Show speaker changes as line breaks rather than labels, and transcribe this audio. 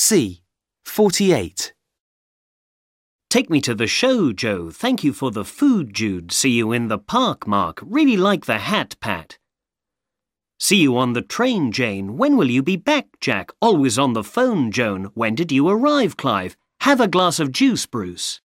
C. 48.
Take me to the show, Joe. Thank you for the food, Jude. See you in the park, Mark. Really like the hat, Pat. See you on the train, Jane. When will you be back, Jack? Always on the phone, Joan. When did you arrive, Clive? Have a glass of juice, Bruce.